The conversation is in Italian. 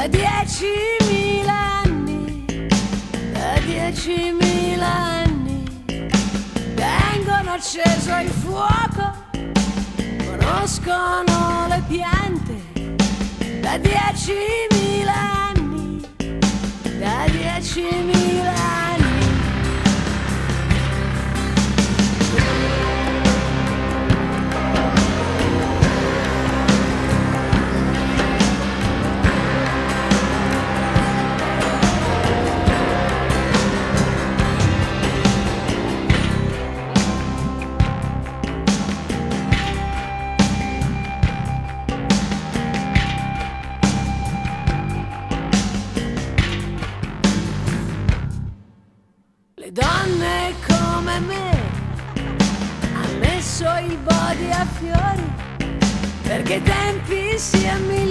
da diecimila anni, da diecimila anni, vengono acceso il fuoco, conoscono le piante, da diecimila anni, da diecimila anni. Le donne come me hanno messo il body a fiori perché i tempi siano migliori,